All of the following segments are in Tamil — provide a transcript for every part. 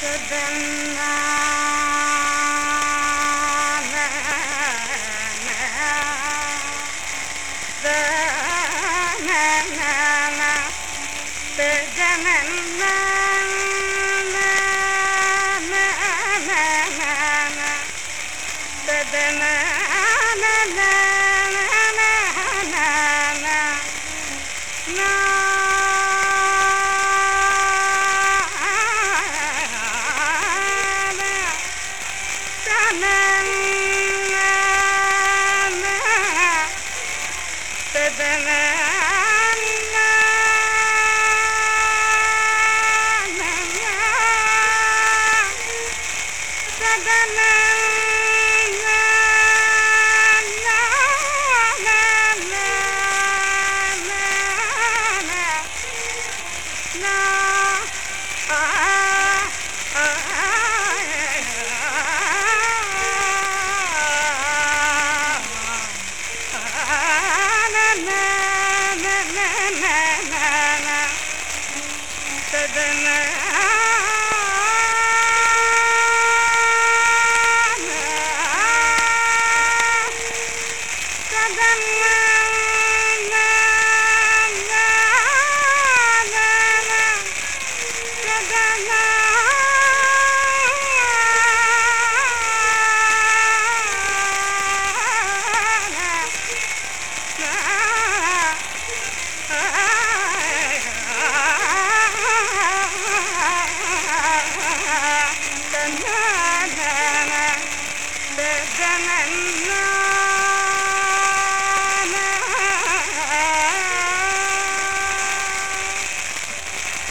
Kadamba Adana. Adam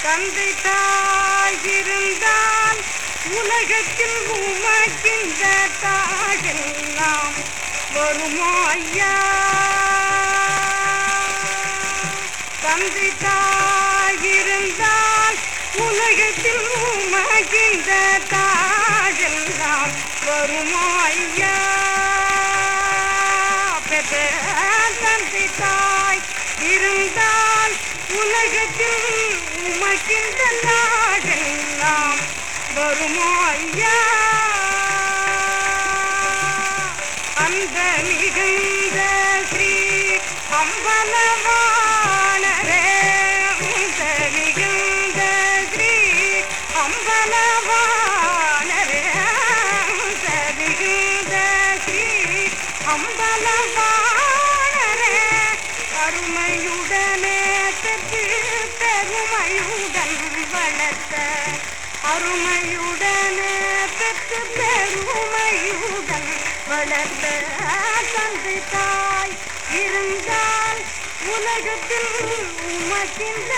தந்தை தாயிருந்தால் உலகத்தில் உமக்கின்ற தாயெல்லாம் வருமோ தந்தை தாயிருந்தால் உலகத்தில் உமக்கின்ற தாயெல்லாம் வருமோ ஐயா? பெற்ற தந்தை தாய் இருந்தால் உலகத்தில் உமக்கின்ற நாடெல்லாம் வருமோ ஐயா அந்த மிகுந்த ஸ்ரீ அம்பலா அருமையுடன் வளர்த்த அருமையுடன் பெற்று பெருமையுடன் வளர்த்த தந்தை தாய் இருந்தால் உலகத்தில் உமக்கின்ற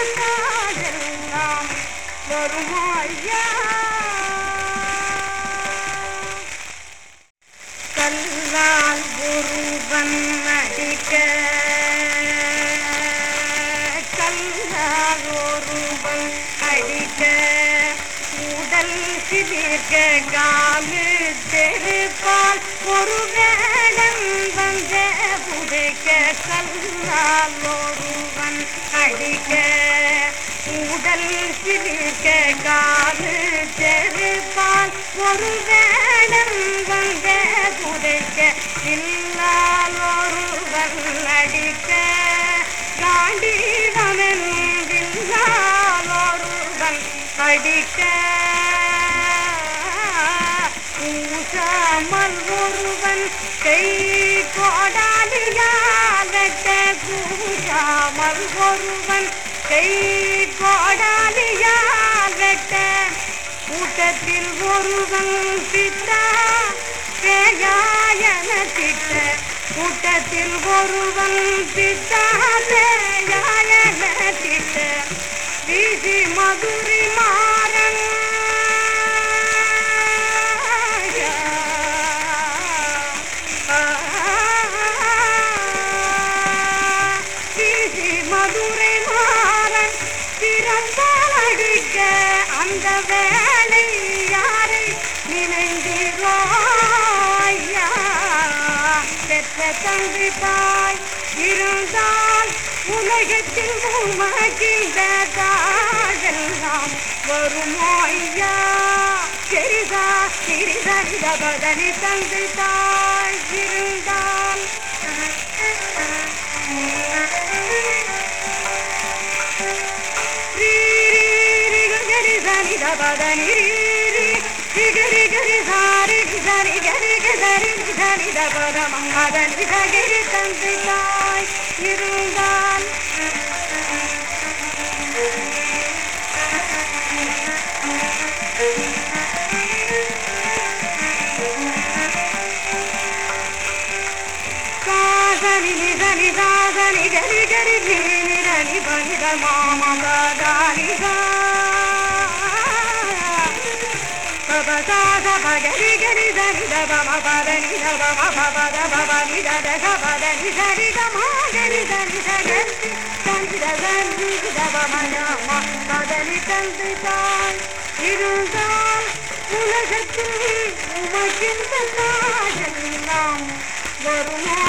உடல் சிலிர்க்க காலு தெருப்பால் ஒரு வேடம் வந்த புதைக்க கல்லால் ஒருவன் அடிக்க. உடல் சிலிர்க்க காலு தெருப்பால் ஒரு வேடம் வந்த புதைக்க இல்லால் ஒருவன் அடிக்க. காண்டி ஒருவன் கை ஒருவன் கை கோடாலியாலட்ட கூட்டத்தில் ஒருவன் திட்டா பேயாயன திட்ட கூட்டத்தில் ஒருவன் திட்டா பேயாயன திட்ட வீசி மதுரிமா தந்தை இருந்தால் உலகத்தில் உமக்கின்ற தாழெல்லாம் வருமோ ஐயா? தனி பதனை தந்து தாய் இருந்தால். பதனி ரீ ரி கரி தனி தபதனி ரீ ரீ ரி கரி கரி சாரி தனி சாச பகரி கரி தனி தப பதனி தப ம பப தப பனி தத சரி கமா கரி தனி சகரி தந்தி தந்தி தப மயம பதனி தந்தி தாய் இருந்தால் உலகத்தில் உமக்கின்ற நாயெல்லாம் வருமா